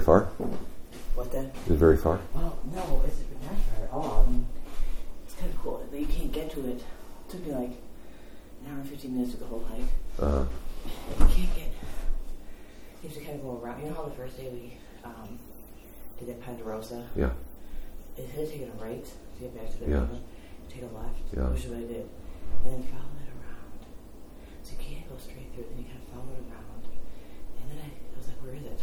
far? What then? Is it very far? Well, no, it's not far at all. I mean, it's kind of cool. You can't get to it. It took me like an hour and 15 minutes to the whole hike. Uh-huh. You can't get. You have to kind of go around. You know how the first day we um, did that Ponderosa? yeah. Instead of taking a right to get back to the Yeah. river, you take a left, Yeah. which is what I did, and then follow it around. So you can't go straight through, then you kind of follow it around. And then I, I was like, where is it?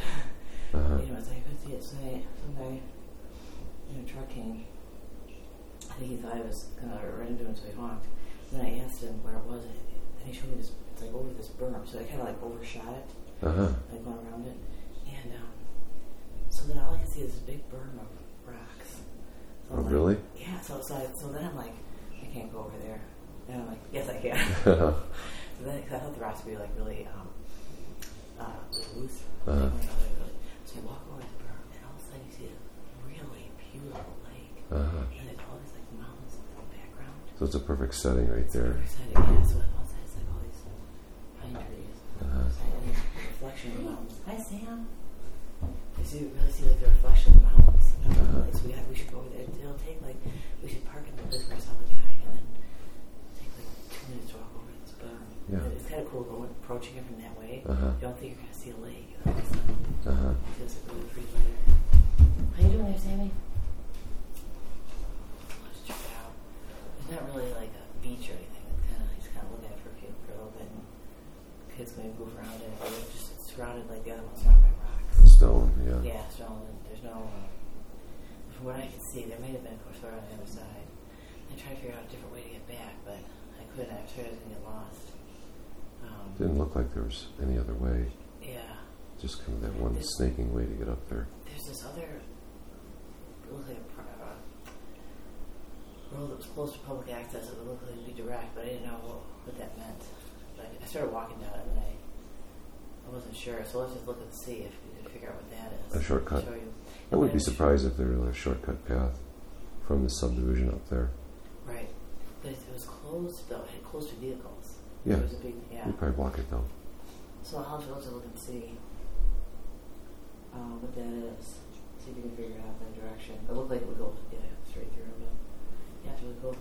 Uh-huh. You know, it's like I couldn't see it. So I, some guy in came. I think he thought I was gonna run into him, so he honked. And then I asked him where it was, and he showed me this. It's like over this berm, so I kind of like overshot it, Uh-huh. like going around it. And um, so then all I can see is this big berm of rocks. So Oh, like- really? Yeah. So so, I, so then I'm like, I can't go over there. And I'm like, yes, I can. So then, cause I thought the rocks would be like really um, uh, loose. Uh-huh. So you walk over the berm, and all of a sudden you see a really beautiful Uh-huh. and there's all these like mountains in the background. So it's a perfect setting right there. Exciting, yeah. So on one side it's like all these pine trees, Uh-huh. and the reflection of the mountains. Hi, Sam. You really see like the reflection of the mountains. Uh-huh. Like, so we have, we should go over there. It'll take like we should park in the place where I saw the guy, and then take like two minutes to walk over this berm. Yeah. It's kind of cool going approaching it from that way. Uh-huh. You don't think you're gonna see a lake. Like, Uh-huh. feels like really pretty weather. How you doing there, Sammy? Let's check it out. There's not really like a beach or anything. It's kind of just kind of looking at it for a few for a little bit. And kids maybe move around it. But it's just it's surrounded like the other one's not by rocks. Stone, yeah. Yeah, so there's no. Uh, from what I can see, there may have been a course on the other side. I tried to figure out a different way to get back, but I couldn't. I was afraid I was gonna get lost. Um, Didn't look like there was any other way. yeah. Just kind of that one snaking way to get up there. there's this other it looked like a road that was close to public access. It looked like it'd be direct, but I didn't know what, what that meant. But I started walking down it, and I I wasn't sure. So let's just look and see if we can figure out what that is. A shortcut. Show you. I wouldn't be surprised if there was a shortcut path from the subdivision up there. Right, but it, it was closed though. It had closed to vehicles. Yeah. There was a big yeah. You'd probably walk it though. So I'll have to look and see uh, what that is. See if you can figure out that direction. It looked like it would go yeah, straight through, but have to go.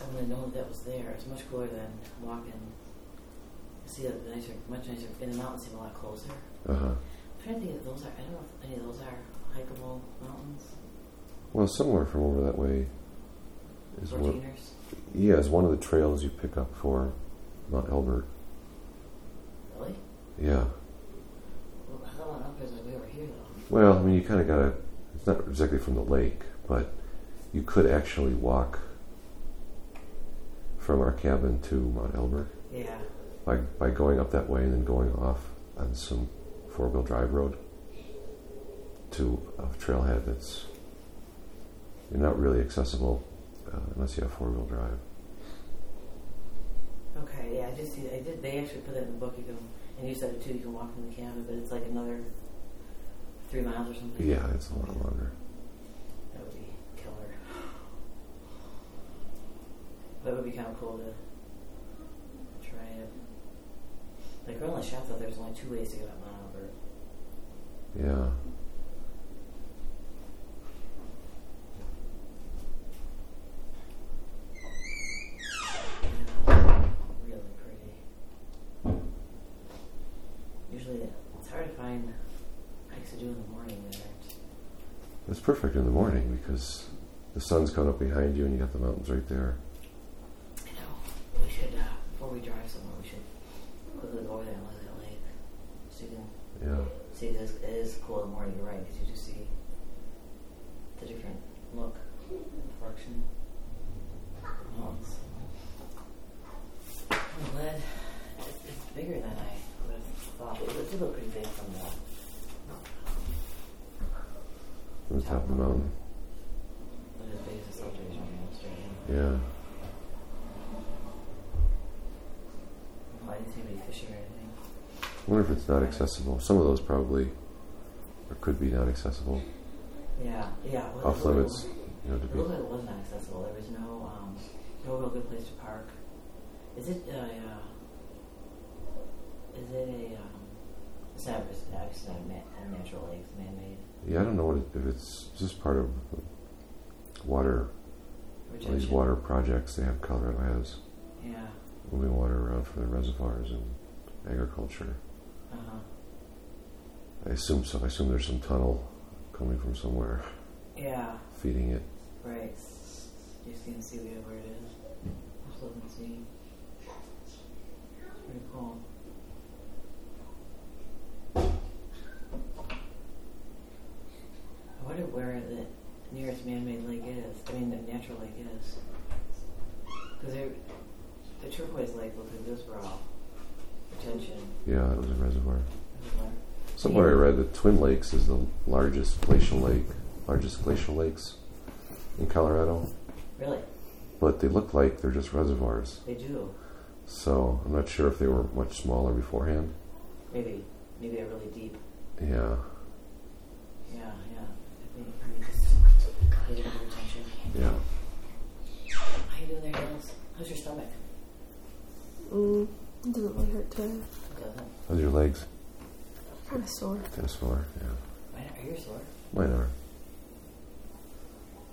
I wouldn't know that was there. It's much cooler than walking. See that nicer, much nicer. In the mountains seem a lot closer. Uh huh. I'm trying to think if those are. I don't know if any of those are hikeable mountains. Well, somewhere from over that way is one. Yeah, is one of the trails you pick up for Mount Elbert. Really? Yeah. Well, I thought Mount Elbert was like way over here though. Well, I mean, you kind of got to. Not exactly from the lake, but you could actually walk from our cabin to Mount Elbert Yeah. by by going up that way and then going off on some four wheel drive road to a trailhead that's not really accessible uh, unless you have four wheel drive. Okay, yeah, I just see. I did. They actually put that in the book. You can, and you said it too. You can walk from the cabin, but it's like another three miles or something. Yeah, it's a lot longer. that would be killer. That would be kind of cool to try it. Like Greenland Chef thought there was only two ways to get up Mount Elbert. Yeah. Yeah, really pretty. Usually, it's hard to find hikes to do in the morning. It's perfect in the morning because the sun's coming up behind you and you got the mountains right there. I know. We should, uh, before we drive somewhere, we should go over there and look at that lake. So you can Yeah. see this. It is cool in the morning, you're right, because you just see the different look and reflection. Mountains. I'm glad it's, it's bigger than I would have thought. It, it did look pretty big from the From the top of the mountain. but as big as the subdivision from Australia. Yeah. I didn't see anybody fishing or anything. Wonder if it's not accessible. Some of those probably or could be not accessible. Yeah, yeah. Well, Off looked like it limits, you know, to It be. it was not accessible. There was no um, no real good place to park. Is it uh, uh is it a um, It's not, it's not, it's not a, a natural lake, it's man-made Yeah, I don't know what it, if it's just part of water, all these water projects they have. Colorado has Yeah. moving water around from the reservoirs and agriculture. Uh-huh. I assume so. I assume there's some tunnel coming from somewhere Yeah. feeding it. Right. You just can see where it is. Just look and see. Pretty cool. Where the nearest man-made lake is. I mean, the natural lake is. Because the turquoise lake looked like this were all retention. Yeah, it was a reservoir. everywhere. Somewhere I read that Twin Lakes is the largest glacial lake, largest glacial lakes in Colorado, Really, but they look like they're just reservoirs. they do. So I'm not sure if they were much smaller beforehand. Maybe, maybe they're really deep. Yeah, Yeah, yeah. They didn't have retention. yeah. How you doing there, Hills? How's your stomach? Mm, it doesn't really hurt today. Doesn't. How's your legs? Kind of sore. Kind of sore. Yeah, Mine, are you sore? mine are.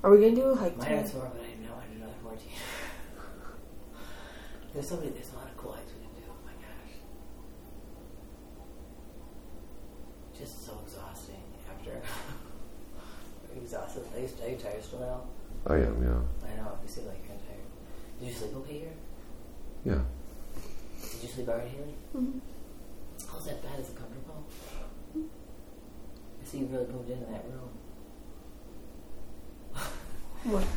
Are we gonna do a hike Mine today? are sore, but I know I do another 14. there's so many, there's a lot of cool hikes we can do. Oh my gosh. Just so exhausting after. exhausted. Are you, are you tired still now? I am. Yeah, I know, you seem like you're tired. Did you sleep okay here? yeah. Did you sleep alright, Haley? Mhm. How's that bad? Is it comfortable? I see you really moved into that room. What? You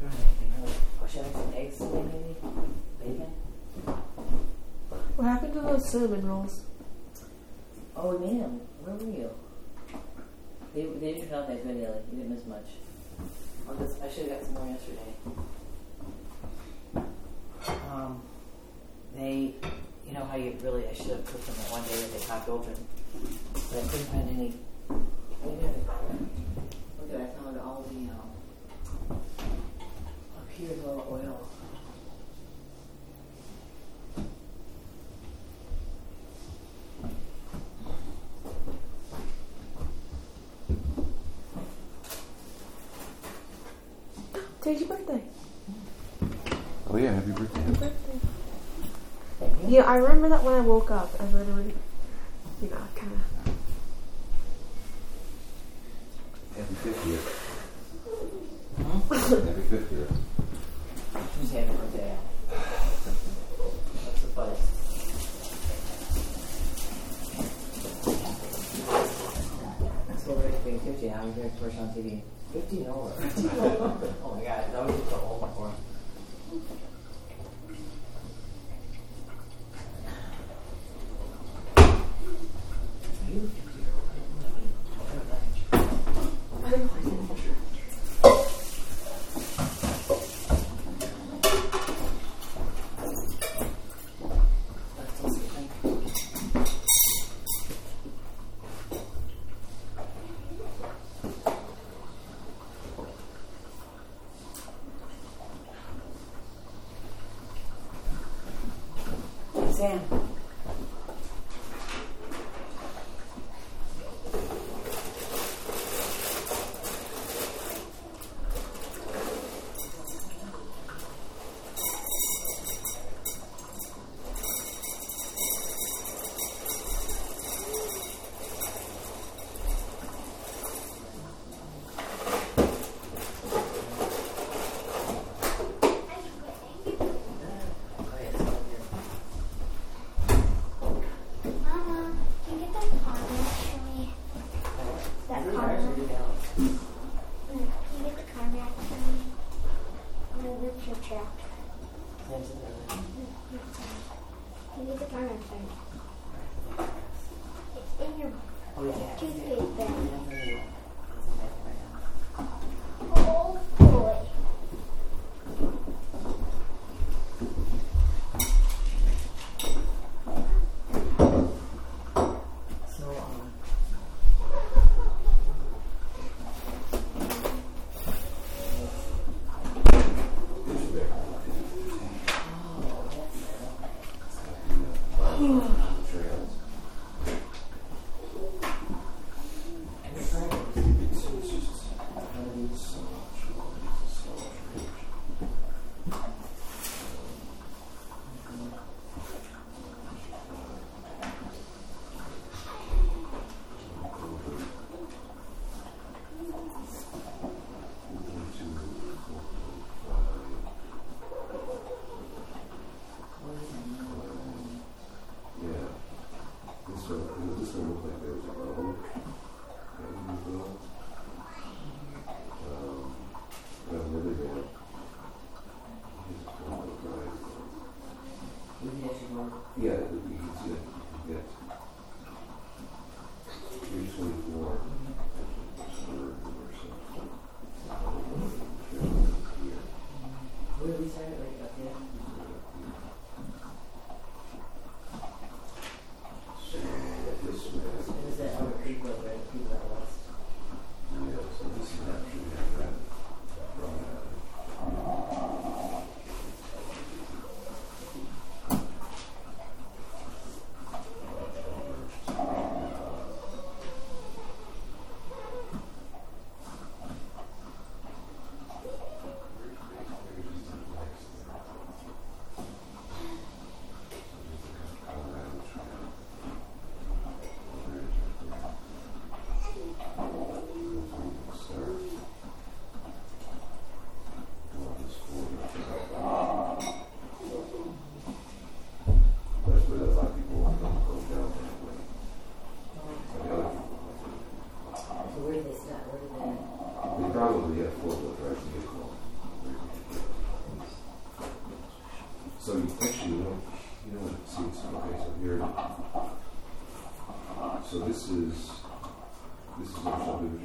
don't have anything really. Oh, should I have some eggs today, maybe? Bacon? What happened to those cinnamon rolls? Oh, we made them. Where were you? They, they didn't turn out that good, Haley. You didn't miss much. Oh, this, I should have got some more yesterday. Um, they, you know how you really, I should have cooked them that one day that they popped open. But I couldn't find any. Maybe I Look at I found all the, um, up here, the little oil. Today's your birthday. Oh yeah, happy birthday. Happy birthday. Yeah, I remember that when I woke up. I literally, you know, kind of. Happy fiftieth. Hmm? Happy fiftieth. Who's happy birthday? What's the fuzz? So we're being 50 now, we're doing commercial on TV. 50 and over. oh my god, that was just a whole. You historically. So this is this is actually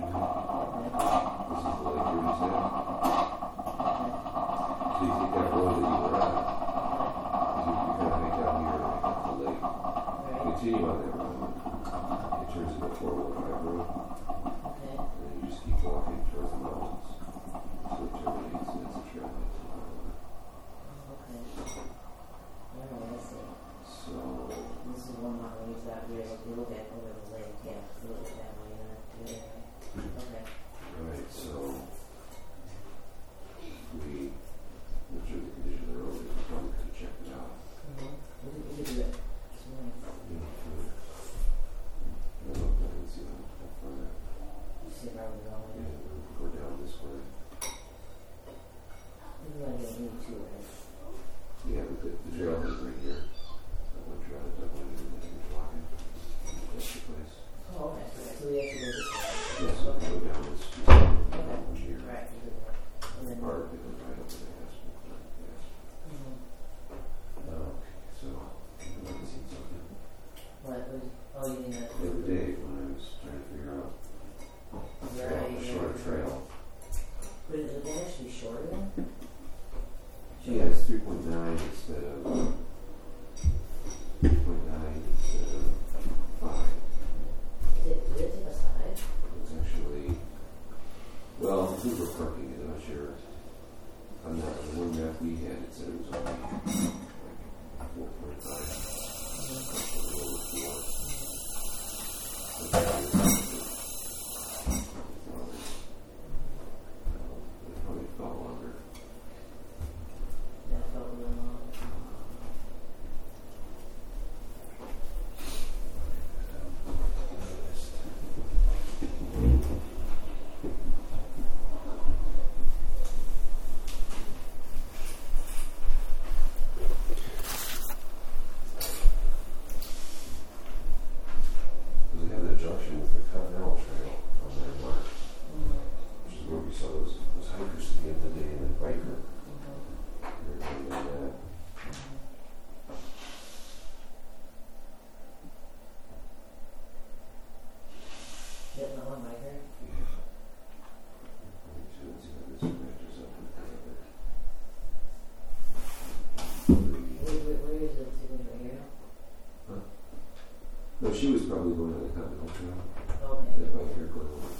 probably one of the time. Okay. If I hear good.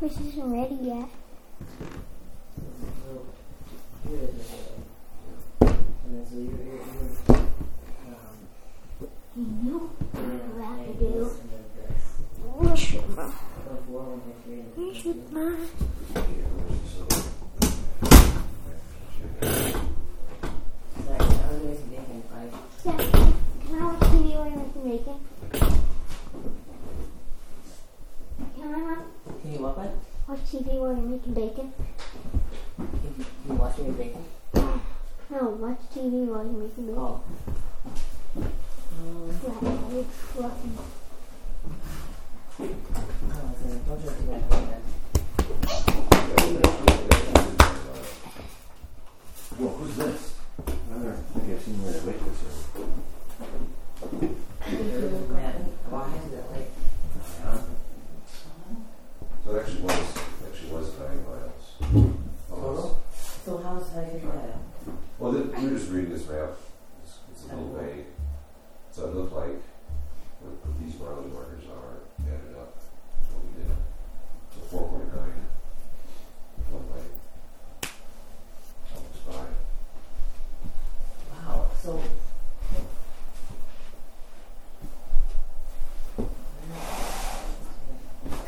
breakfast isn't ready yet.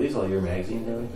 these all your magazines? Really?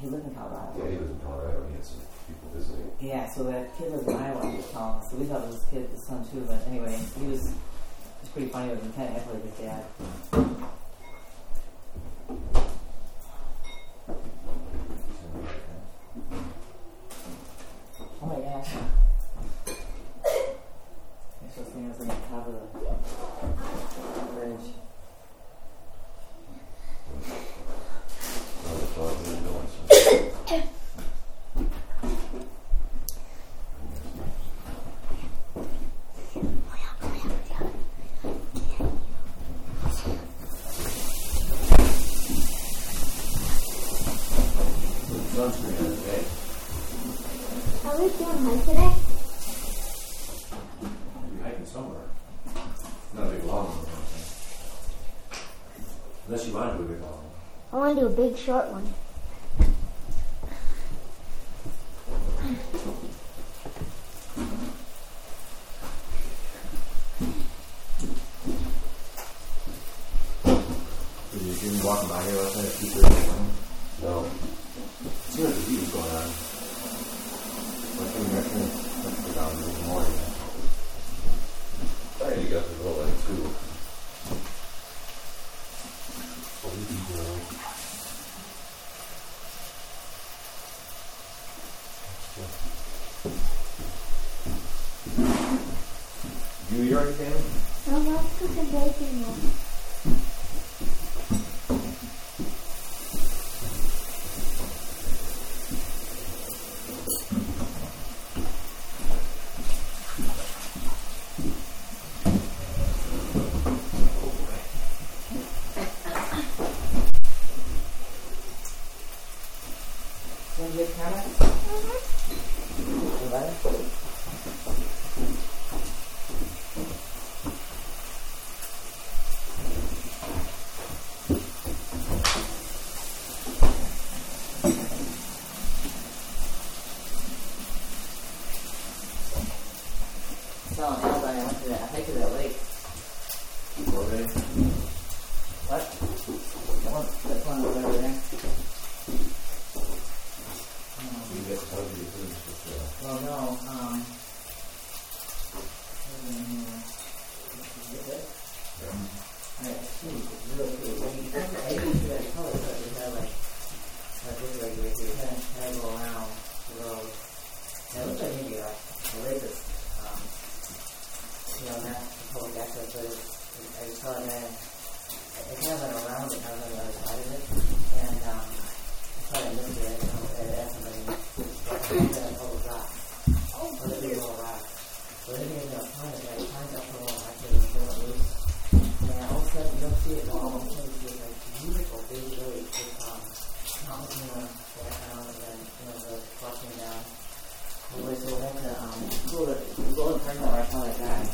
He lived in Colorado. Yeah, he lives in Colorado. He had some people visiting. Yeah, so that kid lives in Iowa. He was calling. So we thought it was his kid, his son too. But anyway, he was. It's pretty funny. It was Lieutenant Eckler, his dad. on to do a big short one. everything. and it kind of went around and side of it. And um, I thought I at oh, it and I somebody, what happened? Oh, rock. Oh, what did they rock? Did they end up finding? Like, find out for a while, I couldn't feel it. And all of a sudden, you don't see it all. You can like beautiful big with um, mountains in the background and then, you know, the down. Anyway, so we went to um, school, we go in front of our father's guy.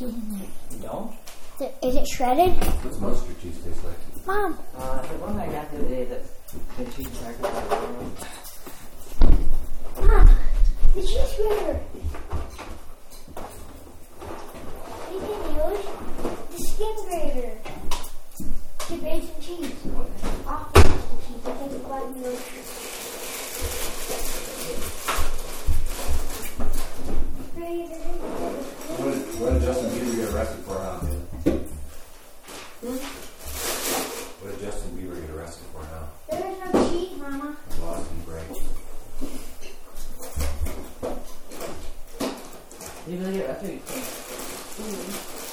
No. Is it shredded? 自分でやるわ。うん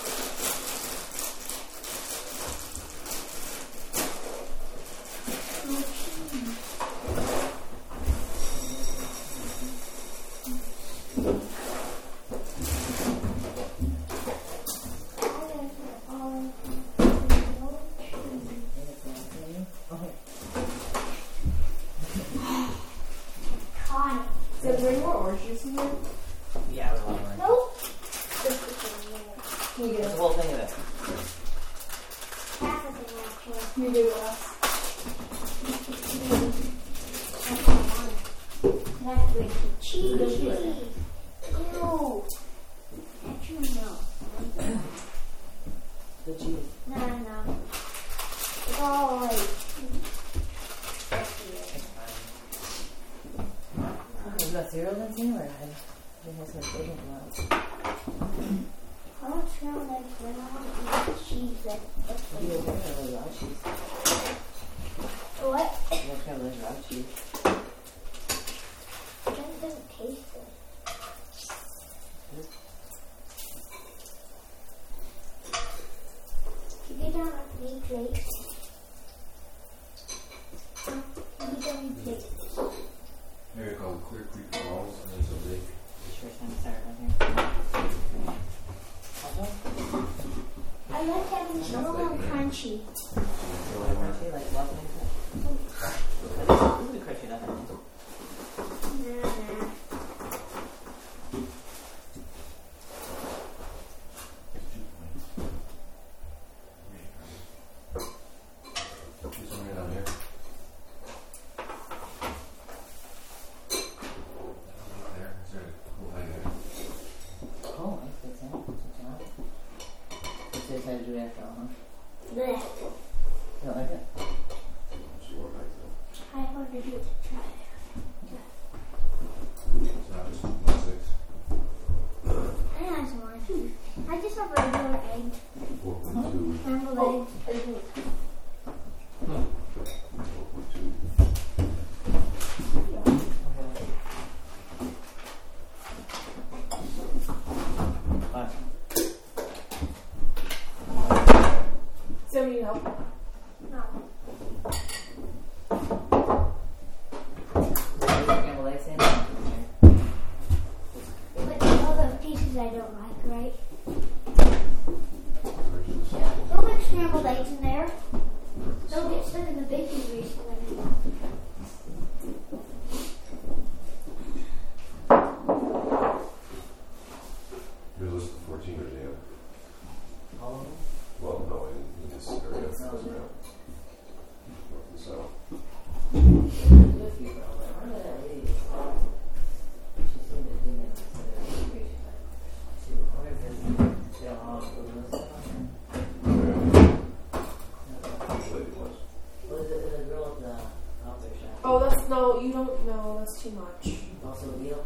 don't know. That's too much. Also, Neil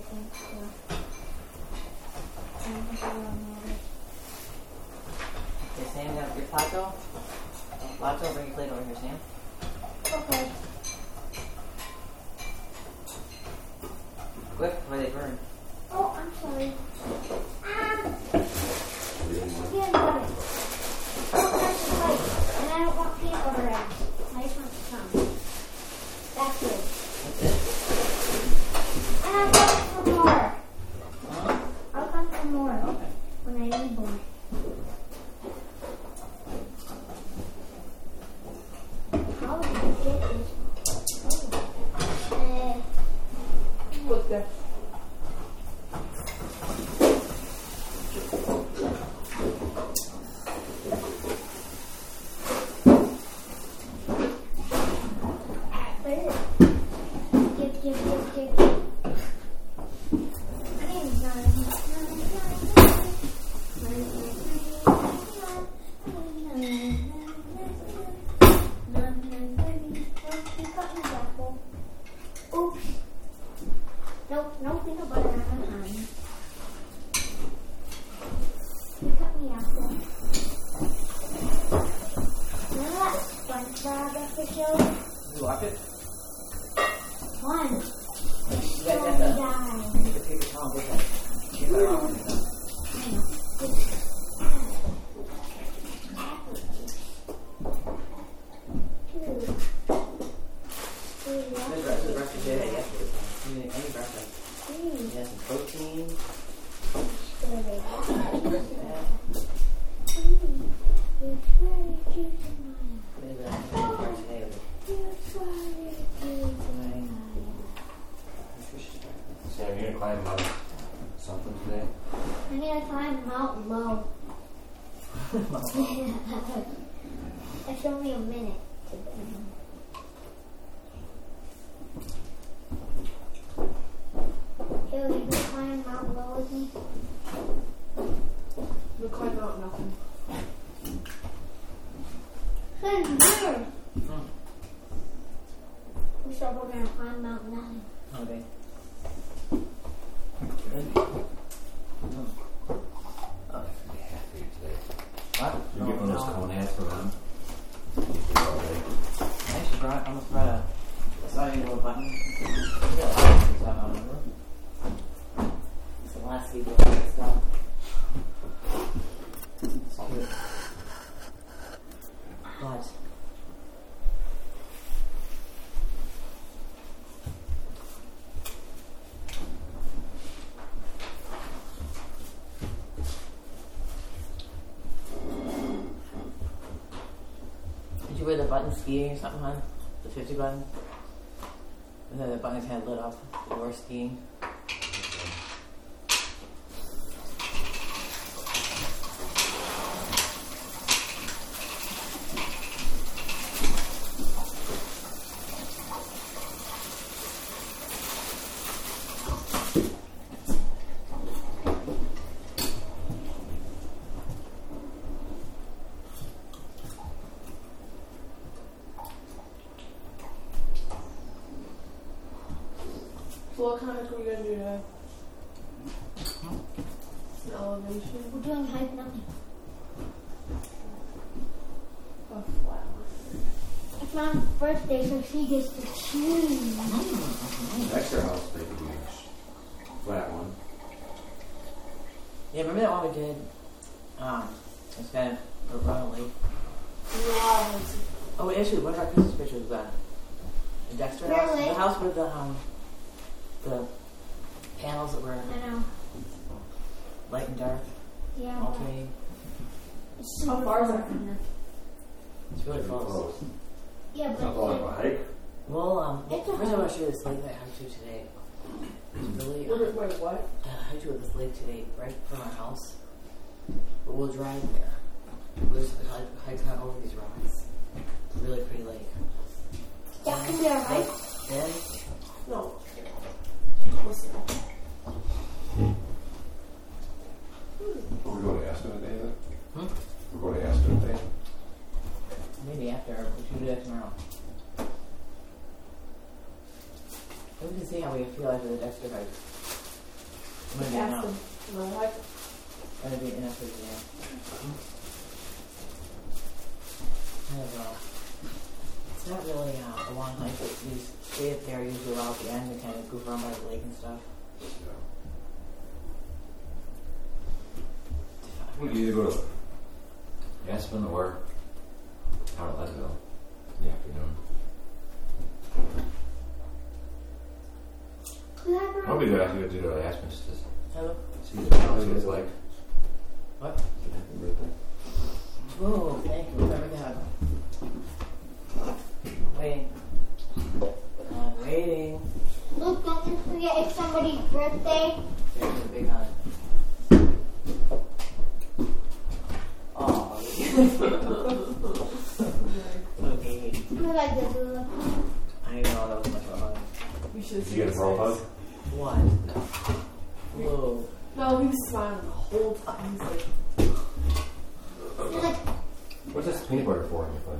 Okay, Sam, you have your plato. Plato, bring your plate over here, Sam. Okay. The button skiing or something on the 50 button. And then the button's kind of lit up, the door skiing. to Asmus to Hello? see the balance of his life. What? Happy birthday. Oh, thank you, Father God. I'm waiting. I'm waiting. Look, don't you forget it's somebody's birthday. There's a big hug. Oh. okay. I like this. I know that was much of a hug. We should. Did you get a roll hug? What? No. Whoa. No, he was smiling the whole time. He's like, What's this peanut butter for in your foot?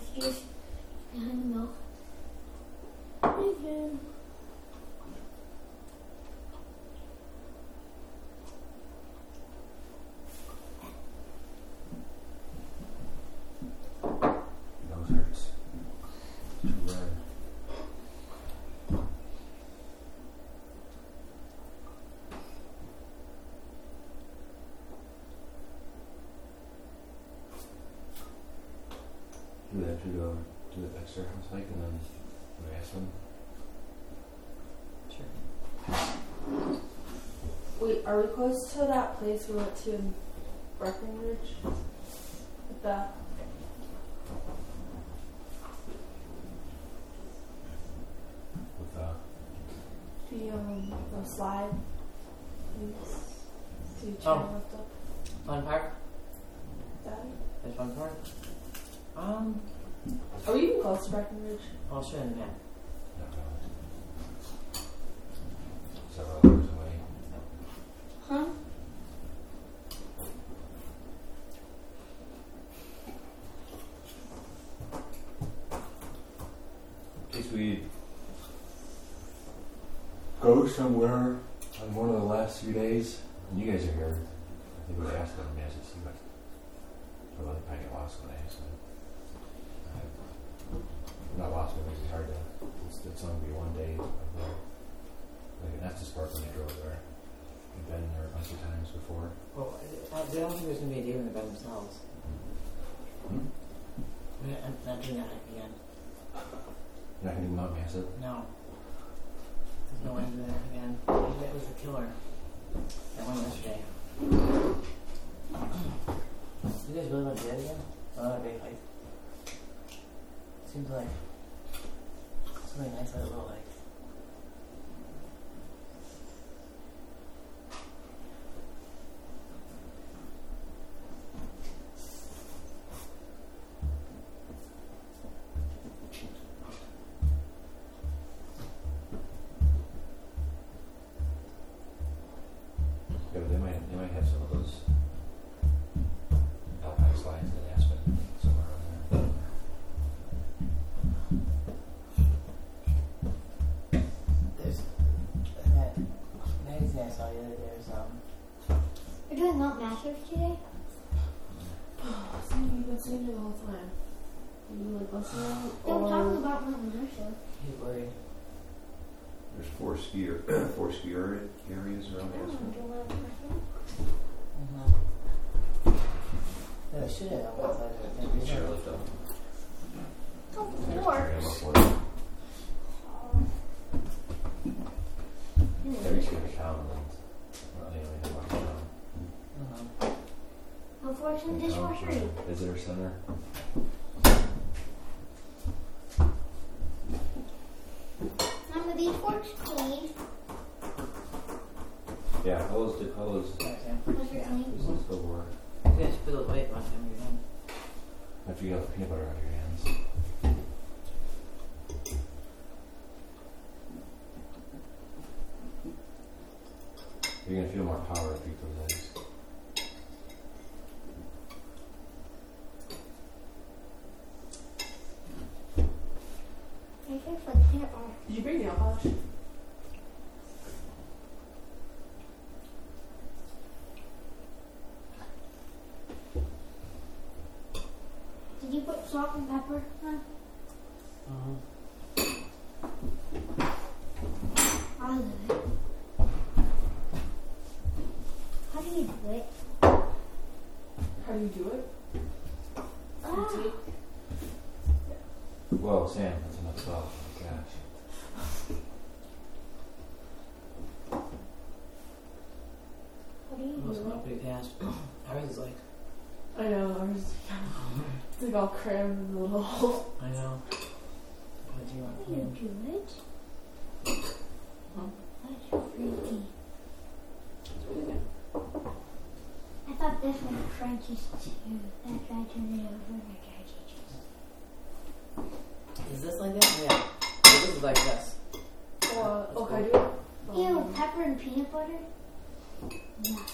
Orange juice and milk. Thank you. Nose hurts. Too red. Do that to go do the extra house hike and then we ask them. Sure. Wait, are we close to that place we went to in Breckenridge? With the With uh the um the slide things Oh. try and lift up Fun park? that? There's fun park? Um, Are we even close to Breckenridge? I'll show you in a minute. not really. Several hours away. Huh? In case we go somewhere on one of the last few days, and you guys are here, I think we would ask them, yes, to see what. Well, they probably get lost when they ask them. Not lost, but it makes it hard to. It's, it's only be one day. Like an Estes Park when they drove there. We've been there a bunch of times before. Well, I I don't think there's going to be a deer in the bed themselves. Hmm? I'm not doing that again. You're not gonna do Mount Massive? No. No way to do that was the killer. That one yesterday. You guys really want to do that again? Another big hike? Seems like something nice like a little hike. Mount Massive today? Sam, you've been saying it the whole time. Are you like listening? Yeah, we're or- talking about Mount Massive. he's worried. There's four skier, four skier areas around I don't Aspen. want to do Mount Massive. Mm-hmm. Yeah, they should have on one side of it. Sure, lift up. Oh, Next Lord. program up for it. Hmm. Every state of town, and well, anyway, they walk around. Mm-hmm. Unfortunately, They come dishwasher. from the Visitor center. Some of these forks. Yeah, all those, all those, Sorry, Sam. Those are clean. those those go over. You guys put those away last time you're done. After you get the peanut butter out of your hands. You're gonna feel more power if you put those eggs. I think for the peanut butter. Did you bring nail polish? Did you put salt and pepper on? Mm-hmm. I'll do it. How do you do it? How do you do it? Ah, You Whoa, Sam, that's enough salt. Oh my gosh. how do you Most do not it? pretty fast. Ours is like, I know, ours it's like all crammed in the little hole. I know. What do you want? How do you do it? Huh? That's freaky. I thought this was French's too. That's why I turned it over and I tried to Is this like that? Yeah. So this is like this. Uh, That's oh, can I cool. do it? Ew, pepper and peanut butter? Yuck.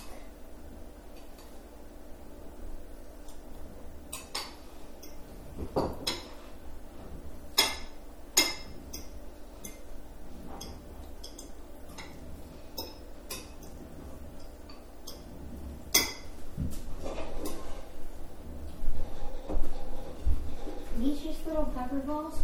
por nós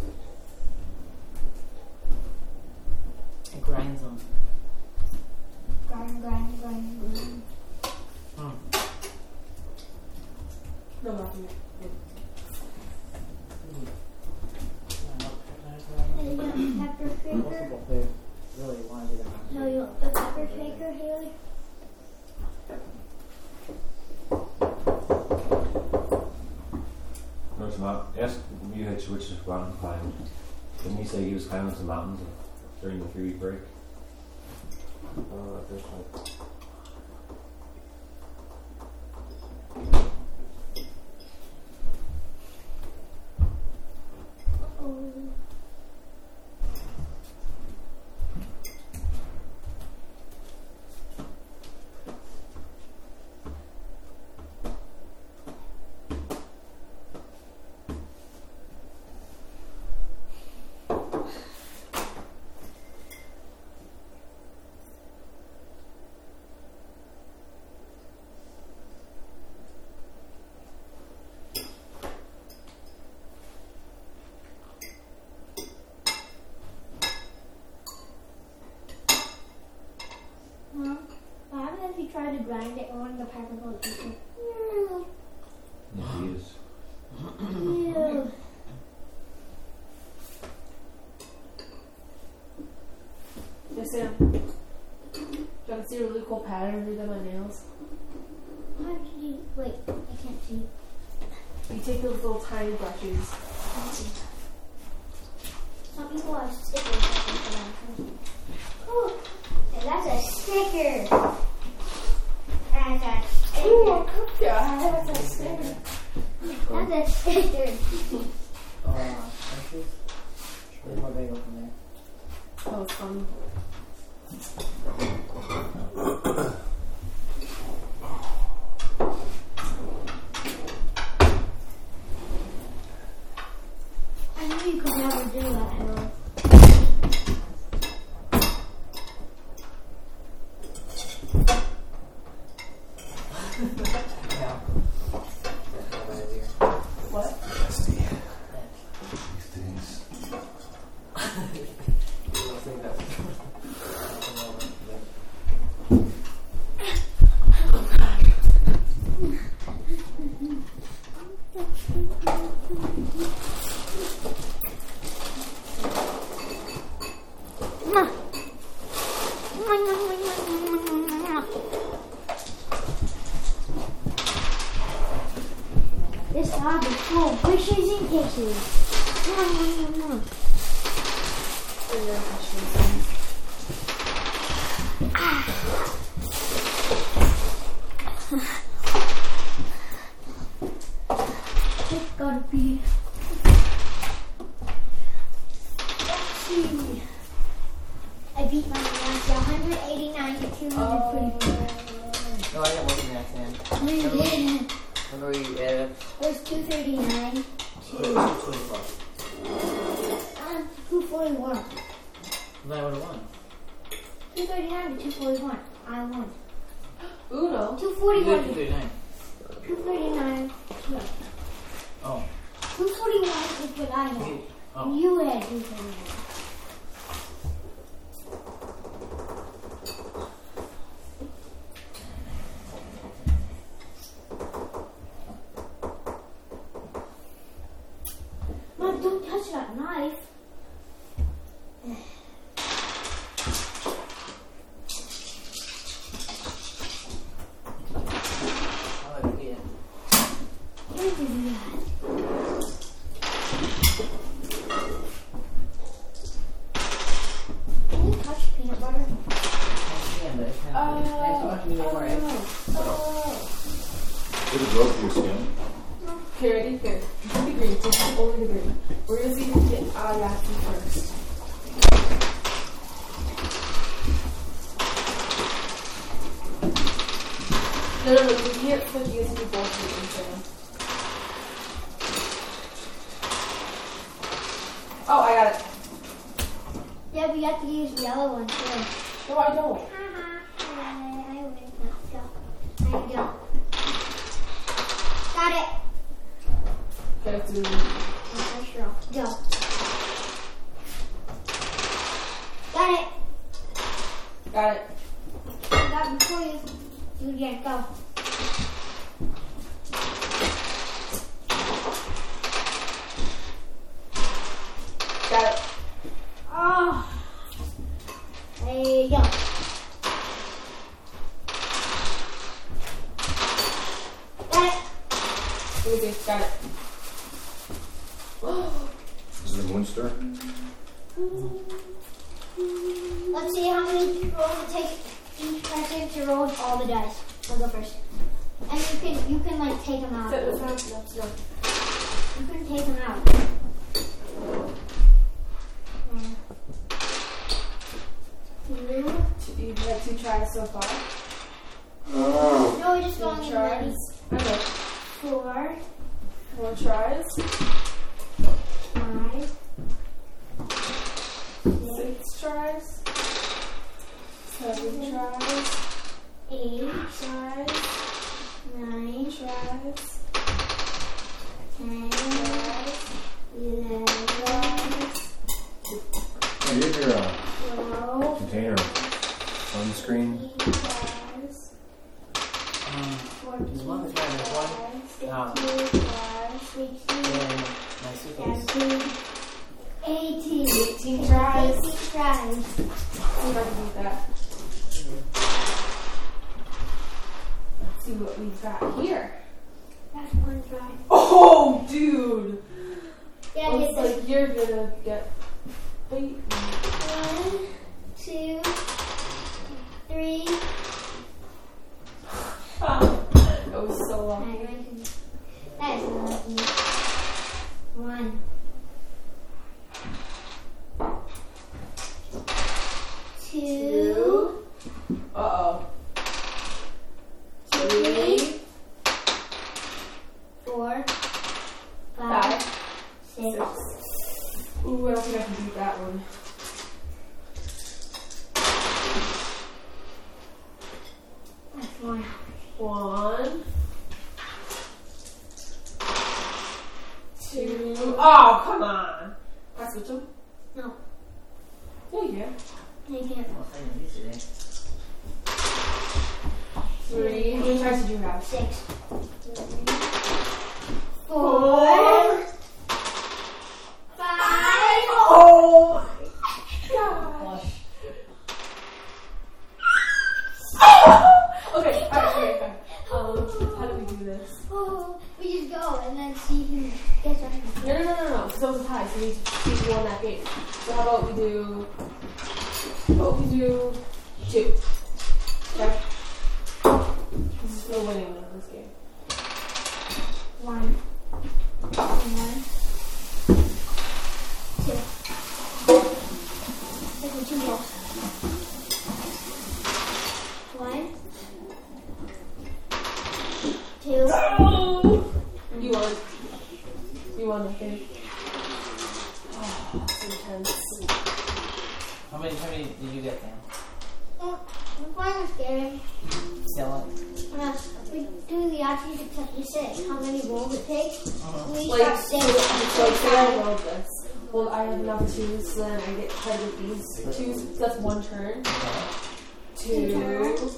say he was climbing some mountains during the three week break? At this point. Try to grind it on the pineapple and eat it. No. It is. Ew. Yes, Sam. Do you wanna see a really cool pattern through my nails? How do you. Wait, I can't see. You take those little tiny brushes Okay, got it. Is it a monster? Let's see how many rolls it takes each person to roll all the dice. I'll go first. And you can you can like take them out. Set this up. Let's go. You can take them out. One, two. Two- You've had two tries so far. No, we're just Two going in ready. Okay. Four, Four tries. five, Six tries. Seven tries. eight, Tries. nine, Tries. ten, Tries. eleven, Oh, you have your uh, twelve, container on the screen. tries, Um, fourteen, as long seventeen, eighteen. 18 tries. Let's see what we've got here. That's one try. Oh, dude! Yeah, Looks like you're gonna get. One, two, three. That was so lucky. That is lucky. One. Two. Uh oh. Three. Four. Five. Six. Ooh, I don't think I can beat that one. That's one. One. Two. Oh, come on. Can I switch them? No. Yeah, you can. You can't. Well, I didn't use it? Three. How many tries did you have? Six. Four. Five. Oh my gosh. Okay, alright, okay, okay. Um, how do we do this? We just go and then see who gets right. No, no, no, no, no. Because that was a tie, so we keep who won that game. So how about we do? How about we do two? Okay. This is for winning this game. One. One. Two. Take the two balls. One. Two. Oh! You won. You won the game. Oh, it's intense. How many, how many did you get, Dan? Oh, I'm fine with Gary. Still Uh, we do the options except you say how many rolls it takes. We Like, start so, saying so say I rolled this. Well, I have enough twos, so then I get credit these twos. That's one turn. Okay. Two. turns.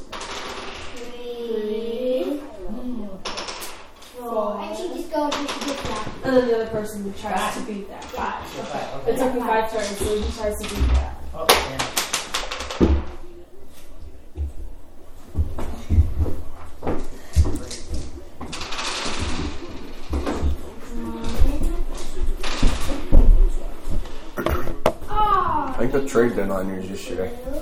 Three. Four. And she just goes until gets that. And then the other person tries to beat that. Five. Five, okay. It took me five turns, so he tries to beat been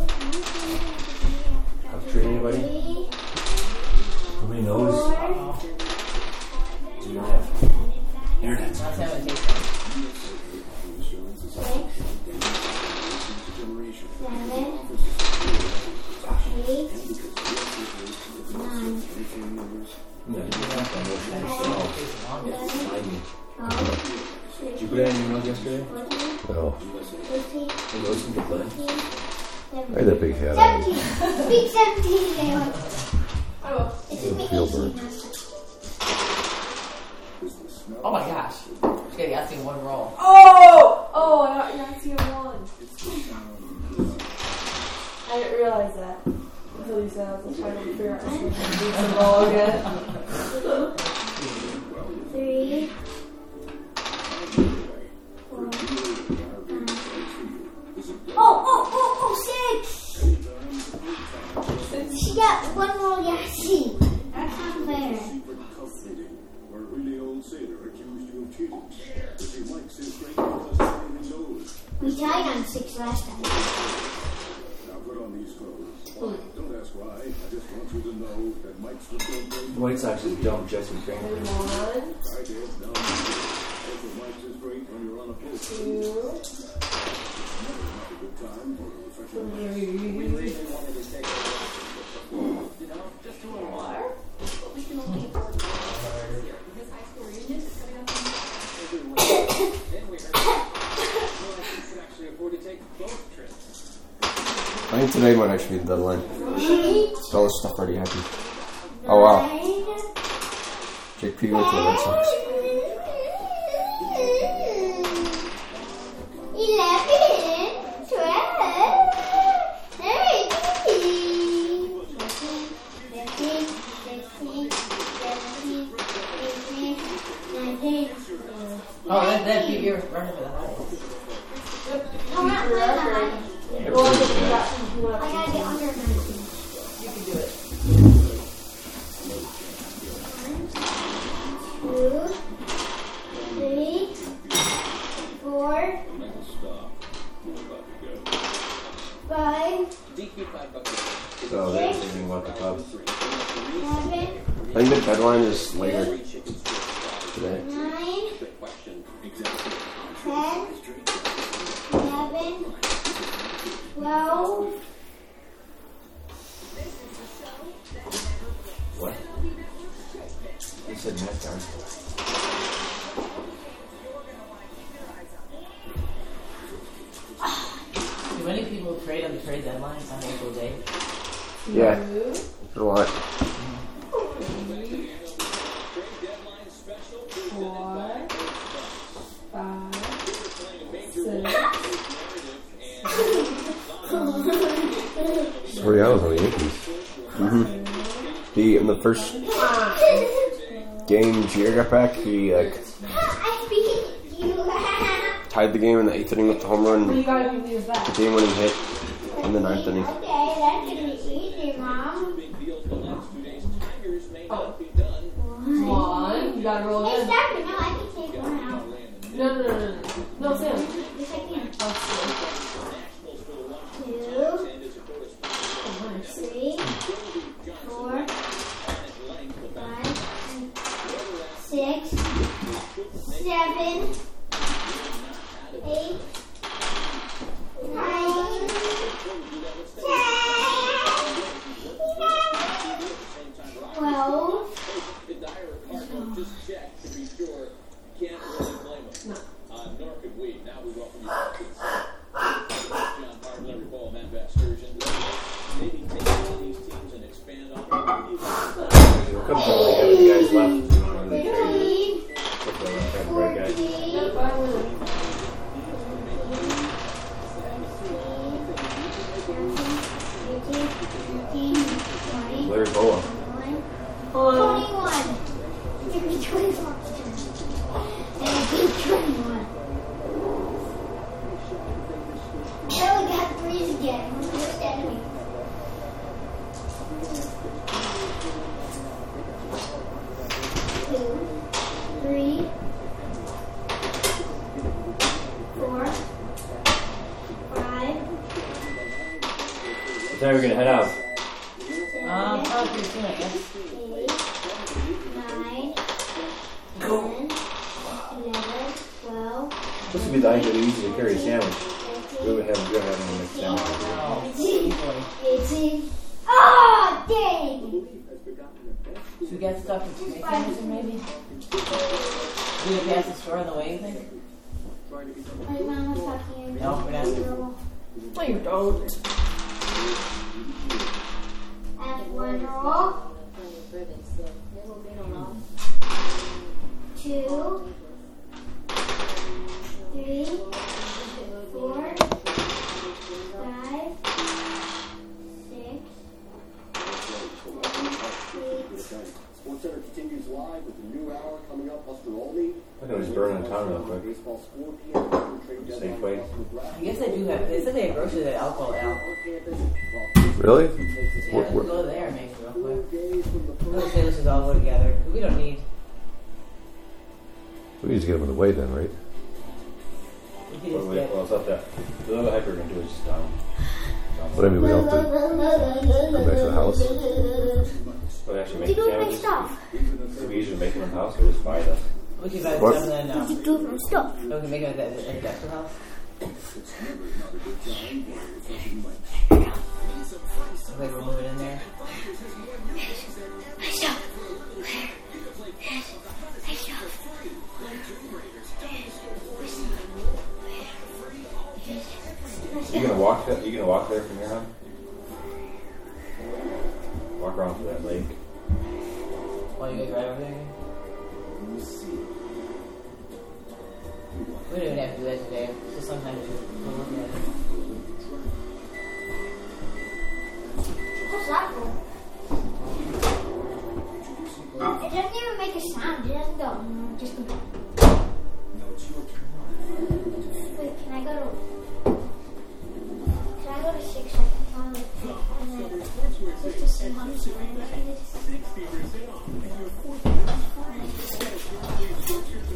got back, he like tied the game in the eighth inning with the home run, the game-winning hit. Today we're going to head out. Um, okay, Go. This would be the idea easy to carry a sandwich. We would have, we would have a mixed sandwich. Oh, dang! So we got stuck with tomatoes maybe? Do we pass the store on the way, you think? My mom was talking. No, we're not. No, you don't. General. Two, three, four, five, six, seven, eight. Sports Center continues live with a new hour coming up. Buster Olney. I know burning real quick. Safe. I guess do have. They said they have groceries at alcohol out. On campus. Well, Really? Yeah, Where- where- go there and make it real quick. days from the We'll say this is all go together. We don't need. We need to get them in the way then, right? We can Well, wait, well, it's not that. The other hike we're gonna do is just down. down But I mean, we don't have to come back to the house. But actually make do you do with my sandwiches. stuff? It'd be easier to make them in the house or just buy them. We can buy What? some then. What do Um, do with my stuff? we can make it at the, at the house. Like we're moving in there. You gonna walk that? You gonna walk there from on? Walk around to that lake. While you guys ride over there. We don't even have to do that today. Just sometimes we'll look at it. What's that for? It doesn't even make a sound. It doesn't go. mm, Just go. Wait, can I go to? Can I go to six seconds on it? And then just to see how much it is. Yeah,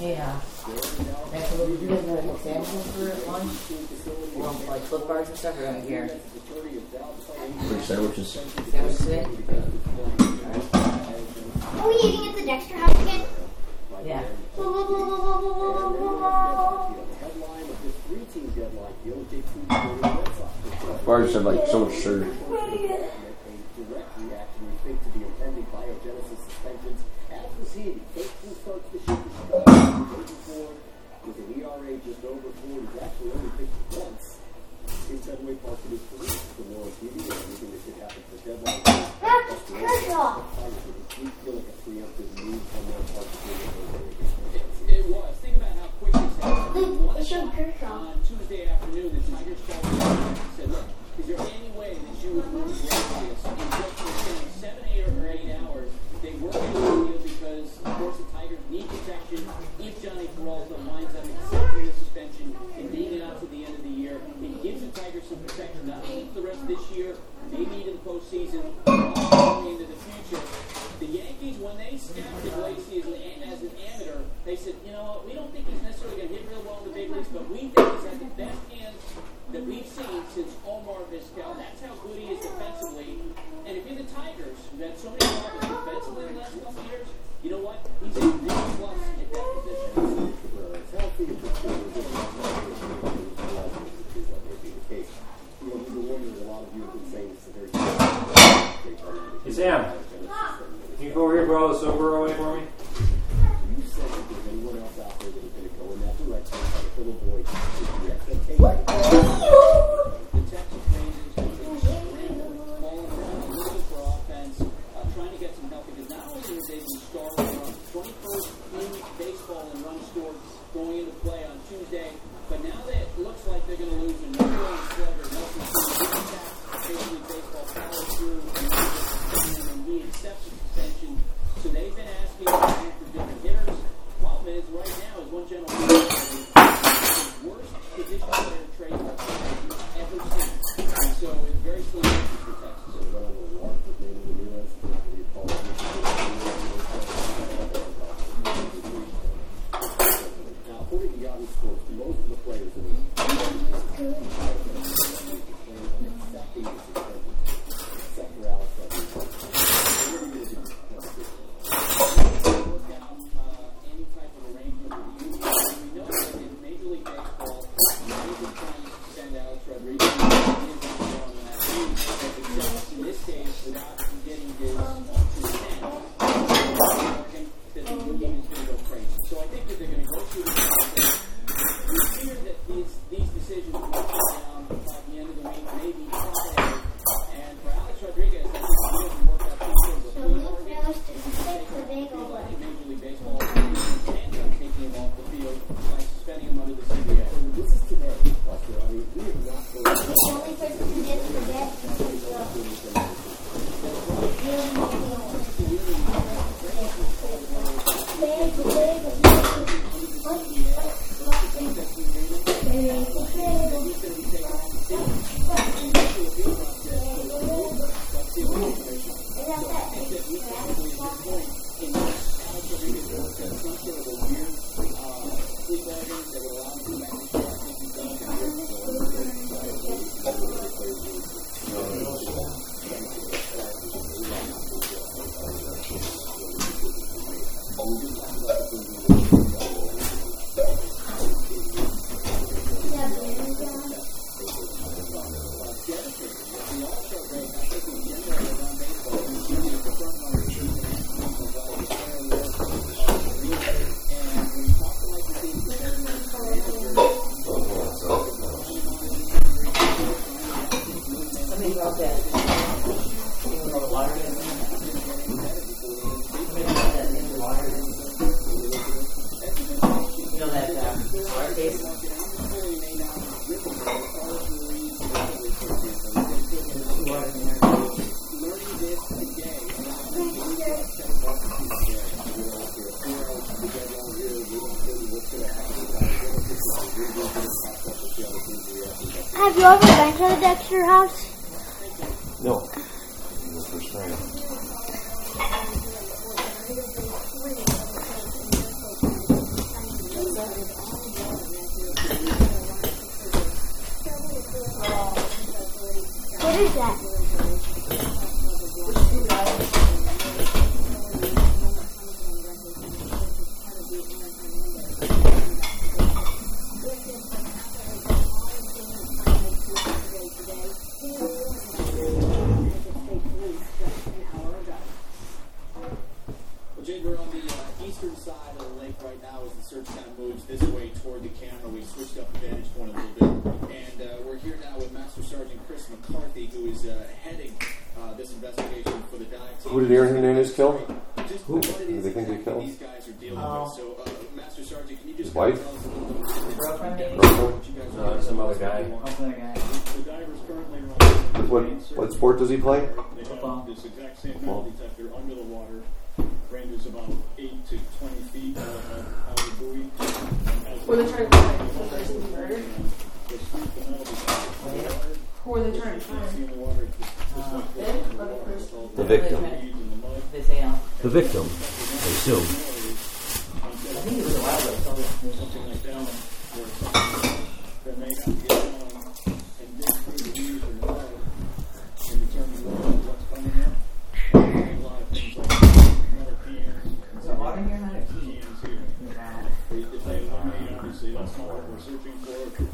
Yeah. That's what we do in the examples for one. Well, like flip bars and stuff around here. Which sandwiches? Sandwich today? Are we eating at the Dexter house again? Yeah. Bars have like so much sugar. Thank you. His wife? Some other guy. What, what sport does he play? Football. This exact same under the water about 8 to 20 feet uh, uh, the they trying to find the person who murdered? Who they trying to find? The victim. The victim. The victim, I assume think it a while ago, probably or something like that, where that may not be um, admitted through the years or not to determine what's coming in. There's a lot of things like metal cans. Is it water here? Not a. Cans here. Wow. If they eliminate, obviously, that's not what we're searching for.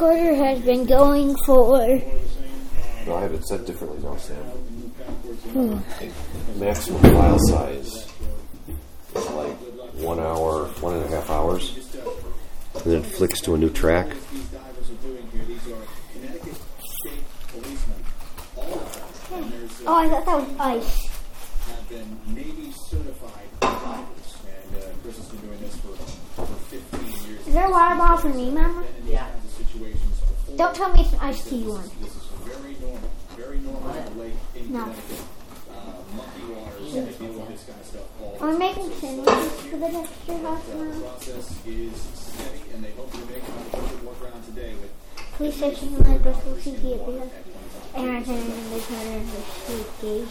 Recorder has been going for What are they saying? No, I have it set differently now, Sam. And Maximum file size is like one hour, one and a half hours. And then it flicks to a new track. these divers are doing here. These are Connecticut State policemen. All of them. And there's, Oh, I thought that was ice. have been Navy certified divers. And uh, Chris has been doing this for, for 15 years. Is there a water bottle for me, Mama? Been in these kinds of situations before. Don't tell me it's an iced tea one. This is very normal, very normal in the lake in No. Connecticut. Uh, monkey waters, they deal with this kind of stuff all the We're time. making sandwiches for the Dexter house The now. process is steady, and they hope to make a more ground today with station in my Bristol City because Aaron and they put her in the street gauge.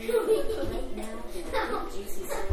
Sam.